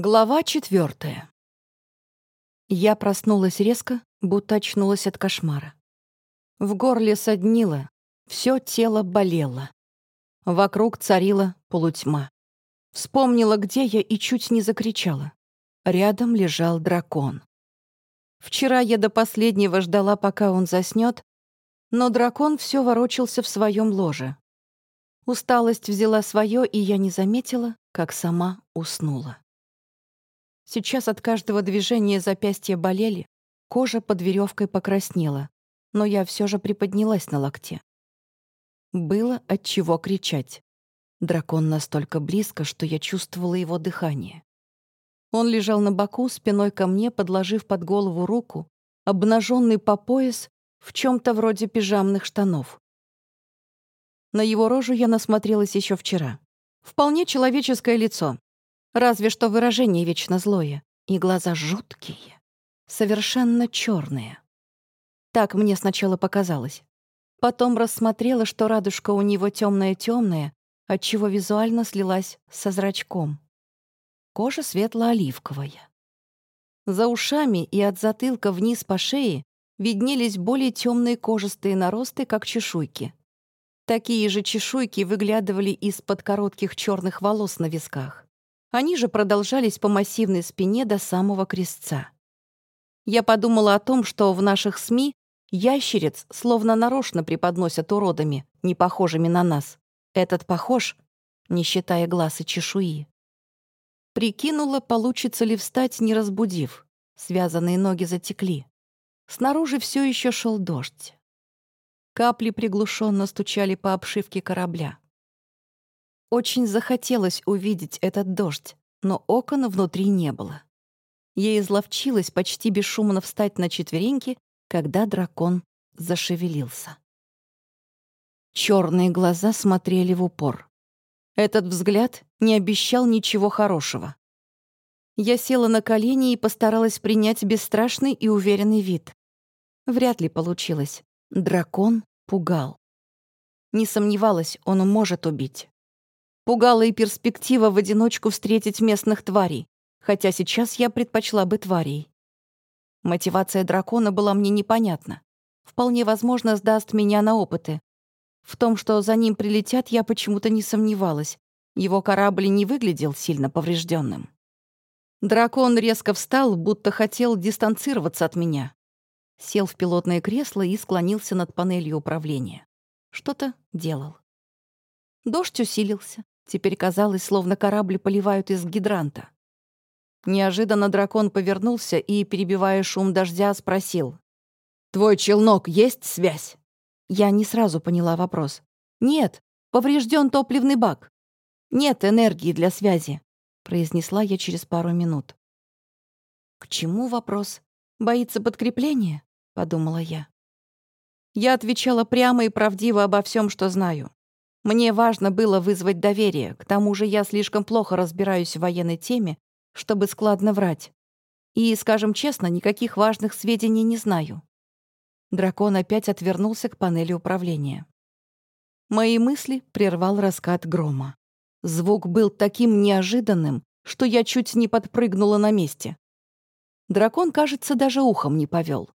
Глава четвертая. Я проснулась резко, будто очнулась от кошмара. В горле соднило, все тело болело. Вокруг царила полутьма. Вспомнила, где я, и чуть не закричала. Рядом лежал дракон. Вчера я до последнего ждала, пока он заснет, но дракон все ворочался в своем ложе. Усталость взяла свое, и я не заметила, как сама уснула. Сейчас от каждого движения запястья болели, кожа под веревкой покраснела, но я все же приподнялась на локте. Было от чего кричать. Дракон настолько близко, что я чувствовала его дыхание. Он лежал на боку, спиной ко мне, подложив под голову руку, обнаженный по пояс, в чем то вроде пижамных штанов. На его рожу я насмотрелась еще вчера. Вполне человеческое лицо, Разве что выражение вечно злое, и глаза жуткие, совершенно черные. Так мне сначала показалось. Потом рассмотрела, что радужка у него темная-темная, отчего визуально слилась со зрачком. Кожа светло-оливковая. За ушами и от затылка вниз по шее виднелись более темные кожистые наросты, как чешуйки. Такие же чешуйки выглядывали из-под коротких черных волос на висках. Они же продолжались по массивной спине до самого крестца. Я подумала о том, что в наших СМИ ящериц словно нарочно преподносят уродами, не похожими на нас. Этот похож, не считая глаз и чешуи. Прикинула, получится ли встать, не разбудив. Связанные ноги затекли. Снаружи все еще шел дождь. Капли приглушенно стучали по обшивке корабля. Очень захотелось увидеть этот дождь, но окон внутри не было. Я изловчилась почти бесшумно встать на четвереньки, когда дракон зашевелился. Черные глаза смотрели в упор. Этот взгляд не обещал ничего хорошего. Я села на колени и постаралась принять бесстрашный и уверенный вид. Вряд ли получилось. Дракон пугал. Не сомневалась, он может убить. Пугала и перспектива в одиночку встретить местных тварей, хотя сейчас я предпочла бы тварей. Мотивация дракона была мне непонятна. Вполне возможно, сдаст меня на опыты. В том, что за ним прилетят, я почему-то не сомневалась. Его корабль не выглядел сильно поврежденным. Дракон резко встал, будто хотел дистанцироваться от меня. Сел в пилотное кресло и склонился над панелью управления. Что-то делал. Дождь усилился. Теперь казалось, словно корабль поливают из гидранта. Неожиданно дракон повернулся и, перебивая шум дождя, спросил. «Твой челнок есть связь?» Я не сразу поняла вопрос. «Нет, поврежден топливный бак. Нет энергии для связи», — произнесла я через пару минут. «К чему вопрос? Боится подкрепления?» — подумала я. Я отвечала прямо и правдиво обо всем, что знаю. Мне важно было вызвать доверие, к тому же я слишком плохо разбираюсь в военной теме, чтобы складно врать. И, скажем честно, никаких важных сведений не знаю. Дракон опять отвернулся к панели управления. Мои мысли прервал раскат грома. Звук был таким неожиданным, что я чуть не подпрыгнула на месте. Дракон, кажется, даже ухом не повел.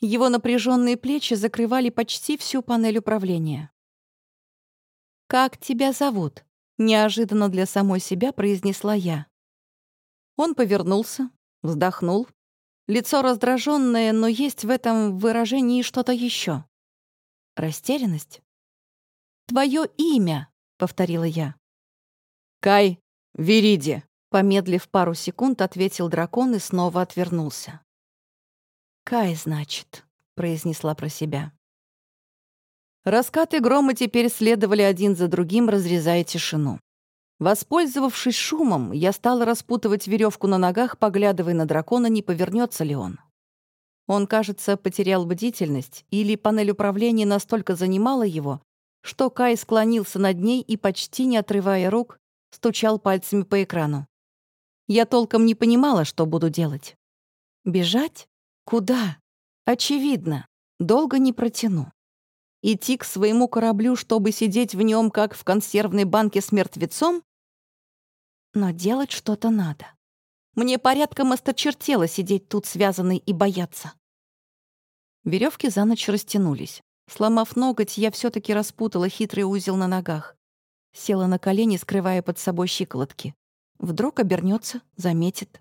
Его напряженные плечи закрывали почти всю панель управления. «Как тебя зовут?» — неожиданно для самой себя произнесла я. Он повернулся, вздохнул. Лицо раздраженное, но есть в этом выражении что-то еще. Растерянность. «Твое имя», — повторила я. «Кай Вириди», — помедлив пару секунд, ответил дракон и снова отвернулся. «Кай, значит», — произнесла про себя. Раскаты грома теперь следовали один за другим, разрезая тишину. Воспользовавшись шумом, я стала распутывать веревку на ногах, поглядывая на дракона, не повернется ли он. Он, кажется, потерял бдительность, или панель управления настолько занимала его, что Кай склонился над ней и, почти не отрывая рук, стучал пальцами по экрану. Я толком не понимала, что буду делать. Бежать? Куда? Очевидно, долго не протяну идти к своему кораблю, чтобы сидеть в нем, как в консервной банке с мертвецом? Но делать что-то надо. Мне порядком осточертело сидеть тут связанной и бояться. Веревки за ночь растянулись. Сломав ноготь, я все таки распутала хитрый узел на ногах. Села на колени, скрывая под собой щиколотки. Вдруг обернется, заметит.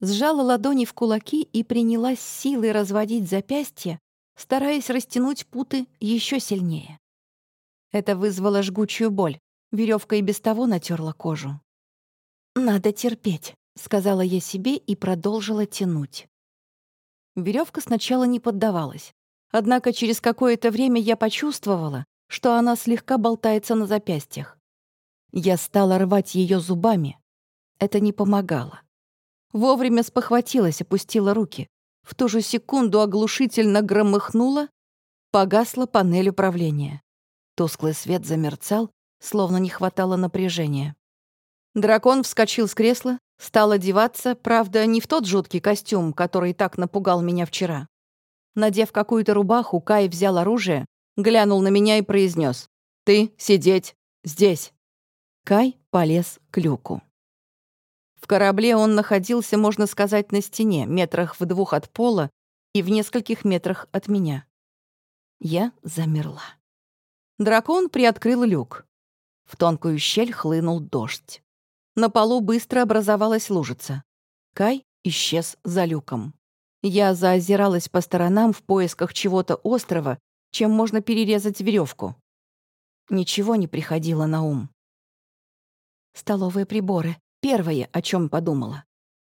Сжала ладони в кулаки и принялась силой разводить запястья, стараясь растянуть путы еще сильнее. Это вызвало жгучую боль. Веревка и без того натерла кожу. «Надо терпеть», — сказала я себе и продолжила тянуть. Веревка сначала не поддавалась. Однако через какое-то время я почувствовала, что она слегка болтается на запястьях. Я стала рвать ее зубами. Это не помогало. Вовремя спохватилась, опустила руки. В ту же секунду оглушительно громыхнула, погасла панель управления. Тусклый свет замерцал, словно не хватало напряжения. Дракон вскочил с кресла, стал одеваться, правда, не в тот жуткий костюм, который так напугал меня вчера. Надев какую-то рубаху, Кай взял оружие, глянул на меня и произнес: «Ты сидеть здесь». Кай полез к люку. В корабле он находился, можно сказать, на стене, метрах в двух от пола и в нескольких метрах от меня. Я замерла. Дракон приоткрыл люк. В тонкую щель хлынул дождь. На полу быстро образовалась лужица. Кай исчез за люком. Я заозиралась по сторонам в поисках чего-то острого, чем можно перерезать веревку. Ничего не приходило на ум. Столовые приборы. Первое, о чем подумала.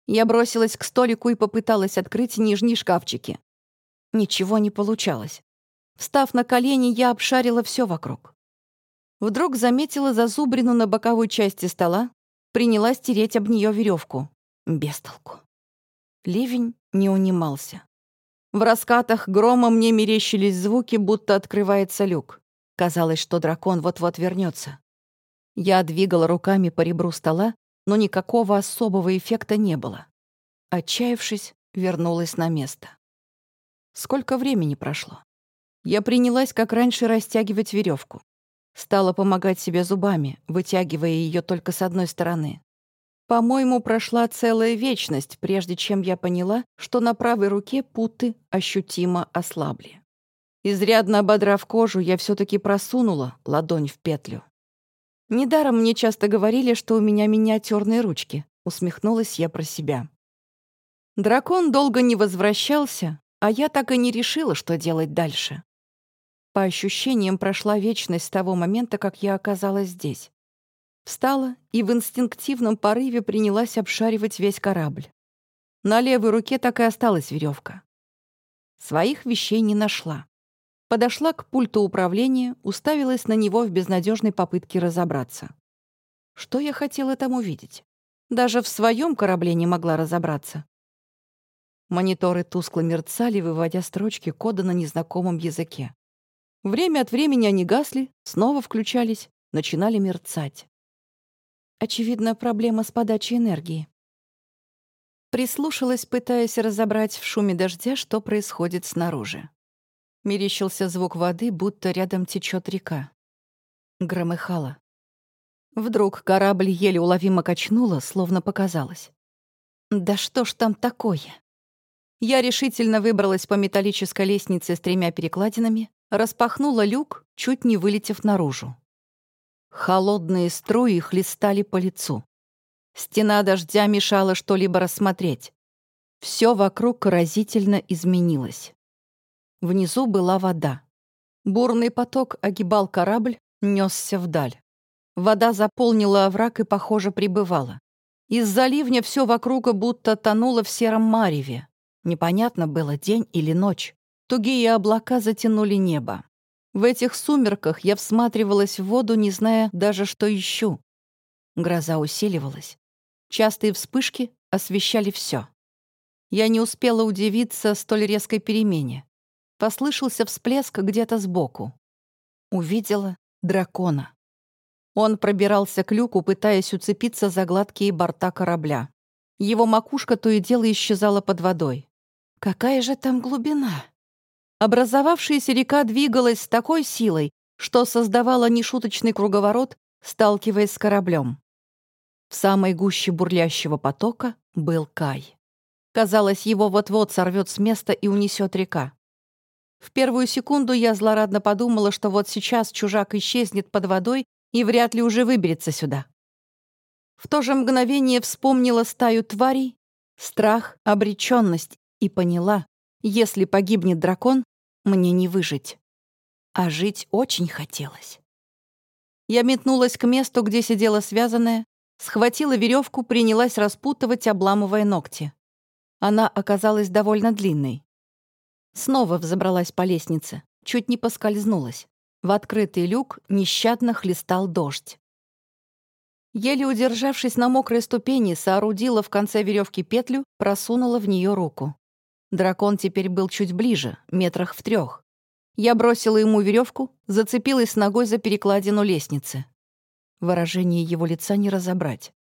Я бросилась к столику и попыталась открыть нижние шкафчики. Ничего не получалось. Встав на колени, я обшарила все вокруг. Вдруг заметила зазубрину на боковой части стола, принялась тереть об нее веревку. Без толку. Ливень не унимался. В раскатах грома мне мерещились звуки, будто открывается люк. Казалось, что дракон вот-вот вернется. Я двигала руками по ребру стола, но никакого особого эффекта не было. Отчаявшись, вернулась на место. Сколько времени прошло? Я принялась, как раньше, растягивать веревку. Стала помогать себе зубами, вытягивая ее только с одной стороны. По-моему, прошла целая вечность, прежде чем я поняла, что на правой руке путы ощутимо ослабли. Изрядно ободрав кожу, я все таки просунула ладонь в петлю. Недаром мне часто говорили, что у меня миниатюрные ручки, усмехнулась я про себя. Дракон долго не возвращался, а я так и не решила, что делать дальше. По ощущениям, прошла вечность с того момента, как я оказалась здесь. Встала и в инстинктивном порыве принялась обшаривать весь корабль. На левой руке так и осталась веревка. Своих вещей не нашла. Подошла к пульту управления, уставилась на него в безнадежной попытке разобраться. Что я хотела там увидеть? Даже в своем корабле не могла разобраться. Мониторы тускло мерцали, выводя строчки кода на незнакомом языке. Время от времени они гасли, снова включались, начинали мерцать. Очевидно, проблема с подачей энергии. Прислушалась, пытаясь разобрать в шуме дождя, что происходит снаружи. Мерещился звук воды, будто рядом течет река. Громыхало. Вдруг корабль еле уловимо качнуло, словно показалось. Да что ж там такое? Я решительно выбралась по металлической лестнице с тремя перекладинами, распахнула люк, чуть не вылетев наружу. Холодные струи хлестали по лицу. Стена дождя мешала что-либо рассмотреть. Все вокруг разительно изменилось. Внизу была вода. Бурный поток огибал корабль, несся вдаль. Вода заполнила овраг и, похоже, прибывала. Из-за ливня все вокруг будто тонуло в сером мареве. Непонятно было, день или ночь. Тугие облака затянули небо. В этих сумерках я всматривалась в воду, не зная даже, что ищу. Гроза усиливалась. Частые вспышки освещали все. Я не успела удивиться столь резкой перемене. Послышался всплеск где-то сбоку. Увидела дракона. Он пробирался к люку, пытаясь уцепиться за гладкие борта корабля. Его макушка то и дело исчезала под водой. Какая же там глубина? Образовавшаяся река двигалась с такой силой, что создавала нешуточный круговорот, сталкиваясь с кораблем. В самой гуще бурлящего потока был Кай. Казалось, его вот-вот сорвет с места и унесет река. В первую секунду я злорадно подумала, что вот сейчас чужак исчезнет под водой и вряд ли уже выберется сюда. В то же мгновение вспомнила стаю тварей, страх, обреченность и поняла, если погибнет дракон, мне не выжить. А жить очень хотелось. Я метнулась к месту, где сидела связанная, схватила веревку, принялась распутывать, обламывая ногти. Она оказалась довольно длинной. Снова взобралась по лестнице, чуть не поскользнулась. В открытый люк нещадно хлестал дождь. Еле удержавшись на мокрой ступени, соорудила в конце веревки петлю, просунула в нее руку. Дракон теперь был чуть ближе, метрах в трех. Я бросила ему веревку, зацепилась ногой за перекладину лестницы. Выражение его лица не разобрать.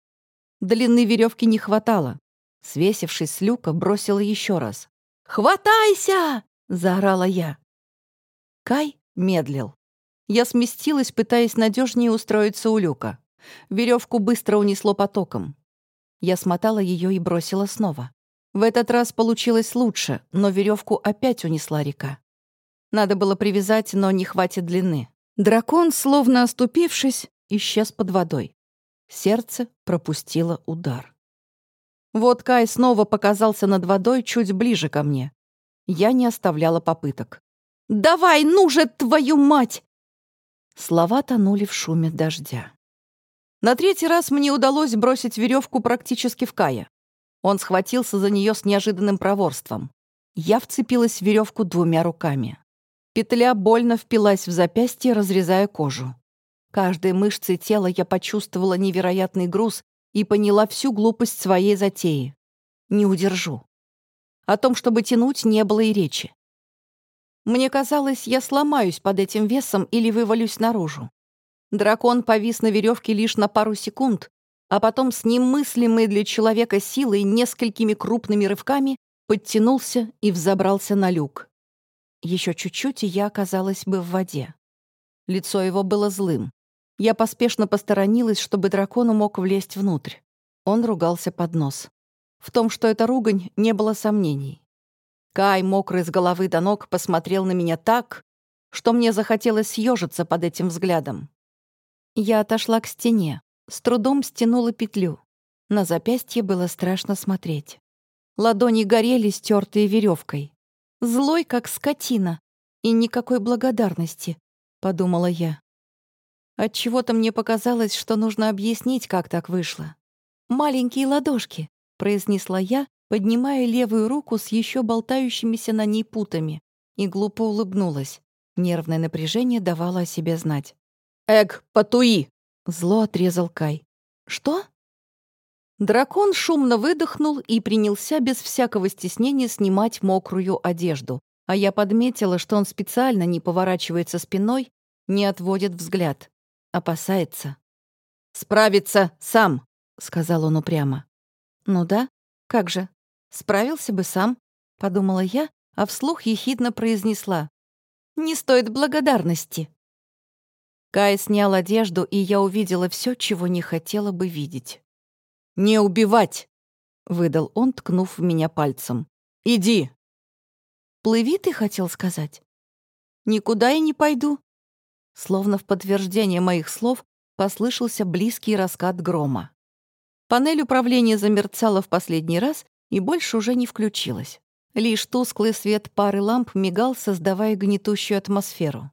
Длины веревки не хватало. Свесившись с люка, бросила еще раз. «Хватайся!» — заорала я. Кай медлил. Я сместилась, пытаясь надежнее устроиться у люка. Веревку быстро унесло потоком. Я смотала ее и бросила снова. В этот раз получилось лучше, но веревку опять унесла река. Надо было привязать, но не хватит длины. Дракон, словно оступившись, исчез под водой. Сердце пропустило удар. Вот Кай снова показался над водой чуть ближе ко мне. Я не оставляла попыток. «Давай, ну же, твою мать!» Слова тонули в шуме дождя. На третий раз мне удалось бросить веревку практически в Кая. Он схватился за нее с неожиданным проворством. Я вцепилась в веревку двумя руками. Петля больно впилась в запястье, разрезая кожу. Каждой мышцей тела я почувствовала невероятный груз и поняла всю глупость своей затеи. Не удержу. О том, чтобы тянуть, не было и речи. Мне казалось, я сломаюсь под этим весом или вывалюсь наружу. Дракон повис на веревке лишь на пару секунд, а потом с немыслимой для человека силой несколькими крупными рывками подтянулся и взобрался на люк. Еще чуть-чуть, и я оказалась бы в воде. Лицо его было злым. Я поспешно посторонилась, чтобы дракон мог влезть внутрь. Он ругался под нос. В том, что это ругань, не было сомнений. Кай, мокрый с головы до ног, посмотрел на меня так, что мне захотелось съежиться под этим взглядом. Я отошла к стене, с трудом стянула петлю. На запястье было страшно смотреть. Ладони горели, стертые веревкой. Злой, как скотина. И никакой благодарности, подумала я. Отчего-то мне показалось, что нужно объяснить, как так вышло. «Маленькие ладошки», — произнесла я, поднимая левую руку с еще болтающимися на ней путами, и глупо улыбнулась. Нервное напряжение давало о себе знать. «Эг, потуи!» — зло отрезал Кай. «Что?» Дракон шумно выдохнул и принялся без всякого стеснения снимать мокрую одежду, а я подметила, что он специально не поворачивается спиной, не отводит взгляд. Опасается. «Справиться сам», — сказал он упрямо. «Ну да, как же, справился бы сам», — подумала я, а вслух ехидно произнесла. «Не стоит благодарности». Кай снял одежду, и я увидела все, чего не хотела бы видеть. «Не убивать!» — выдал он, ткнув в меня пальцем. «Иди!» «Плыви, ты хотел сказать?» «Никуда я не пойду». Словно в подтверждение моих слов послышался близкий раскат грома. Панель управления замерцала в последний раз и больше уже не включилась. Лишь тусклый свет пары ламп мигал, создавая гнетущую атмосферу.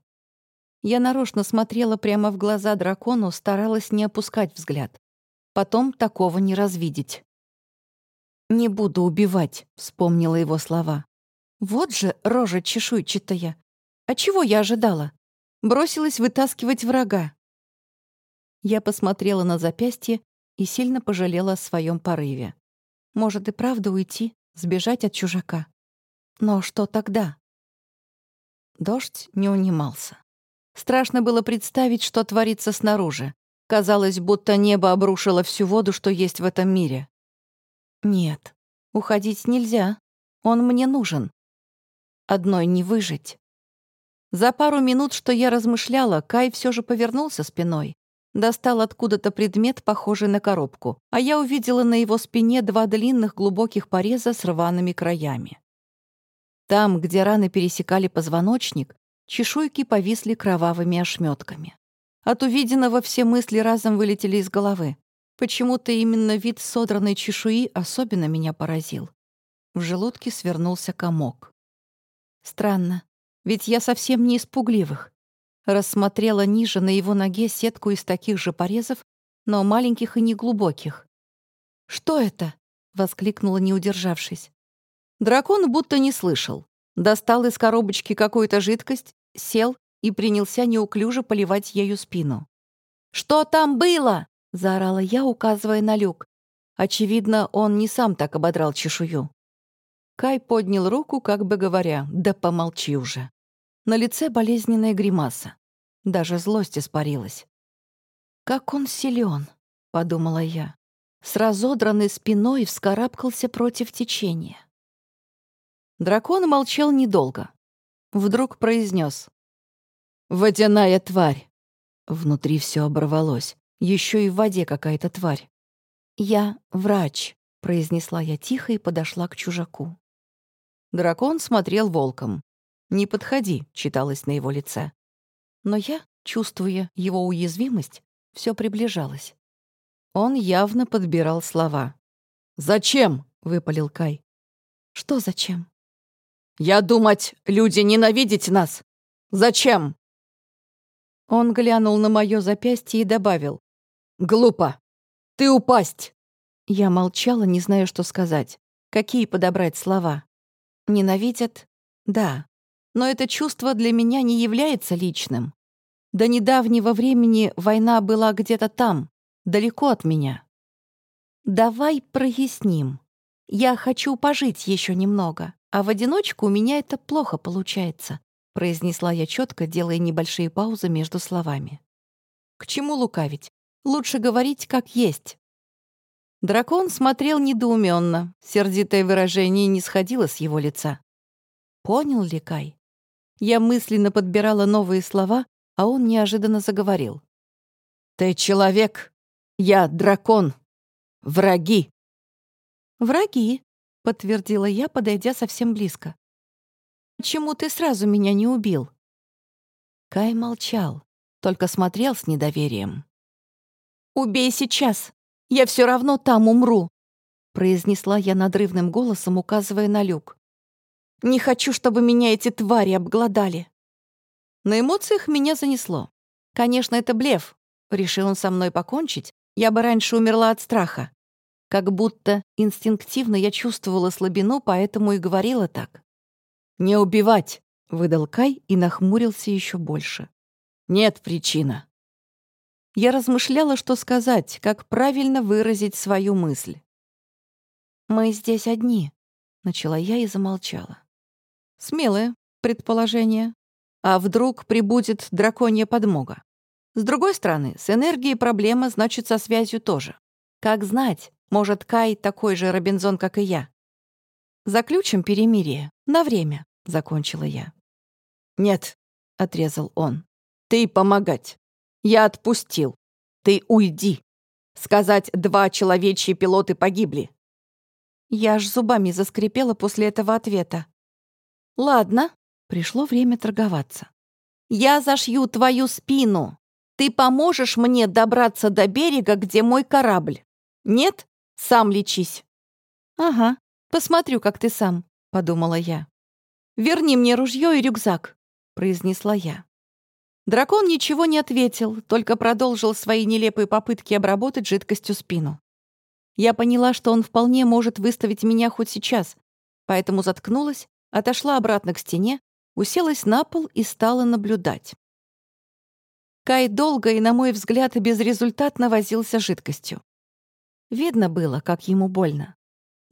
Я нарочно смотрела прямо в глаза дракону, старалась не опускать взгляд. Потом такого не развидеть. «Не буду убивать», — вспомнила его слова. «Вот же рожа чешуйчатая. А чего я ожидала? Бросилась вытаскивать врага». Я посмотрела на запястье и сильно пожалела о своем порыве. Может и правда уйти, сбежать от чужака. Но что тогда? Дождь не унимался. Страшно было представить, что творится снаружи. Казалось, будто небо обрушило всю воду, что есть в этом мире. Нет, уходить нельзя. Он мне нужен. Одной не выжить. За пару минут, что я размышляла, Кай все же повернулся спиной. Достал откуда-то предмет, похожий на коробку, а я увидела на его спине два длинных глубоких пореза с рваными краями. Там, где раны пересекали позвоночник, чешуйки повисли кровавыми ошметками. От увиденного все мысли разом вылетели из головы. Почему-то именно вид содранной чешуи особенно меня поразил. В желудке свернулся комок. Странно, ведь я совсем не испугливых. Рассмотрела ниже на его ноге сетку из таких же порезов, но маленьких и неглубоких. «Что это?» — воскликнула, не удержавшись. Дракон будто не слышал. Достал из коробочки какую-то жидкость, сел и принялся неуклюже поливать ею спину. «Что там было?» — заорала я, указывая на люк. Очевидно, он не сам так ободрал чешую. Кай поднял руку, как бы говоря, «Да помолчи уже». На лице болезненная гримаса. Даже злость испарилась. «Как он силен, подумала я. С разодранной спиной вскарабкался против течения. Дракон молчал недолго. Вдруг произнес: «Водяная тварь!» Внутри все оборвалось. Еще и в воде какая-то тварь. «Я врач», — произнесла я тихо и подошла к чужаку. Дракон смотрел волком. «Не подходи», — читалось на его лице. Но я, чувствуя его уязвимость, все приближалась. Он явно подбирал слова. «Зачем?» — выпалил Кай. «Что зачем?» Я думать, люди ненавидеть нас. Зачем?» Он глянул на мое запястье и добавил. «Глупо. Ты упасть!» Я молчала, не зная, что сказать. Какие подобрать слова? Ненавидят? Да. Но это чувство для меня не является личным. До недавнего времени война была где-то там, далеко от меня. Давай проясним. Я хочу пожить еще немного. А в одиночку у меня это плохо получается», — произнесла я четко, делая небольшие паузы между словами. «К чему лукавить? Лучше говорить как есть». Дракон смотрел недоуменно, сердитое выражение не сходило с его лица. Понял ли Кай? Я мысленно подбирала новые слова, а он неожиданно заговорил. «Ты человек, я дракон. Враги». «Враги», — подтвердила я, подойдя совсем близко. «Почему ты сразу меня не убил?» Кай молчал, только смотрел с недоверием. «Убей сейчас! Я все равно там умру!» произнесла я надрывным голосом, указывая на люк. «Не хочу, чтобы меня эти твари обглодали!» На эмоциях меня занесло. Конечно, это блеф. Решил он со мной покончить, я бы раньше умерла от страха. Как будто инстинктивно я чувствовала слабину, поэтому и говорила так. «Не убивать!» — выдал Кай и нахмурился еще больше. «Нет причина». Я размышляла, что сказать, как правильно выразить свою мысль. «Мы здесь одни», — начала я и замолчала. Смелое предположение. А вдруг прибудет драконья подмога? С другой стороны, с энергией проблема, значит, со связью тоже. Как знать, может, Кай такой же Робинзон, как и я. Заключим перемирие. На время, — закончила я. Нет, — отрезал он. Ты помогать. Я отпустил. Ты уйди. Сказать, два человечьи пилоты погибли. Я аж зубами заскрипела после этого ответа. Ладно, пришло время торговаться. Я зашью твою спину. Ты поможешь мне добраться до берега, где мой корабль. Нет? Сам лечись». «Ага, посмотрю, как ты сам», — подумала я. «Верни мне ружье и рюкзак», — произнесла я. Дракон ничего не ответил, только продолжил свои нелепые попытки обработать жидкостью спину. Я поняла, что он вполне может выставить меня хоть сейчас, поэтому заткнулась, отошла обратно к стене, уселась на пол и стала наблюдать. Кай долго и, на мой взгляд, безрезультатно возился жидкостью. Видно было, как ему больно.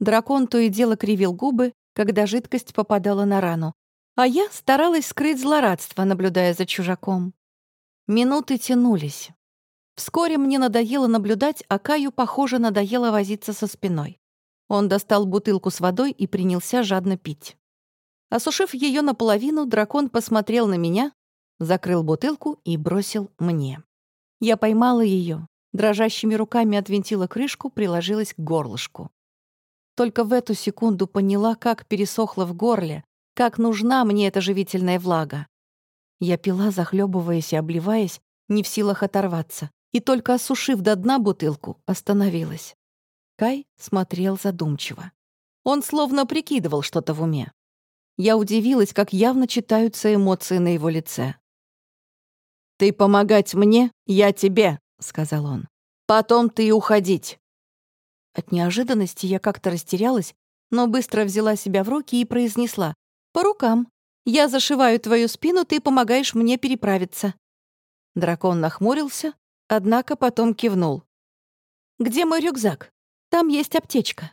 Дракон то и дело кривил губы, когда жидкость попадала на рану, а я старалась скрыть злорадство, наблюдая за чужаком. Минуты тянулись. Вскоре мне надоело наблюдать, а Каю, похоже, надоело возиться со спиной. Он достал бутылку с водой и принялся жадно пить. Осушив ее наполовину, дракон посмотрел на меня, закрыл бутылку и бросил мне. Я поймала ее, дрожащими руками отвинтила крышку, приложилась к горлышку. Только в эту секунду поняла, как пересохло в горле, как нужна мне эта живительная влага. Я пила, захлебываясь и обливаясь, не в силах оторваться, и только осушив до дна бутылку, остановилась. Кай смотрел задумчиво. Он словно прикидывал что-то в уме. Я удивилась, как явно читаются эмоции на его лице. «Ты помогать мне, я тебе», — сказал он. «Потом ты уходить». От неожиданности я как-то растерялась, но быстро взяла себя в руки и произнесла «По рукам. Я зашиваю твою спину, ты помогаешь мне переправиться». Дракон нахмурился, однако потом кивнул. «Где мой рюкзак? Там есть аптечка».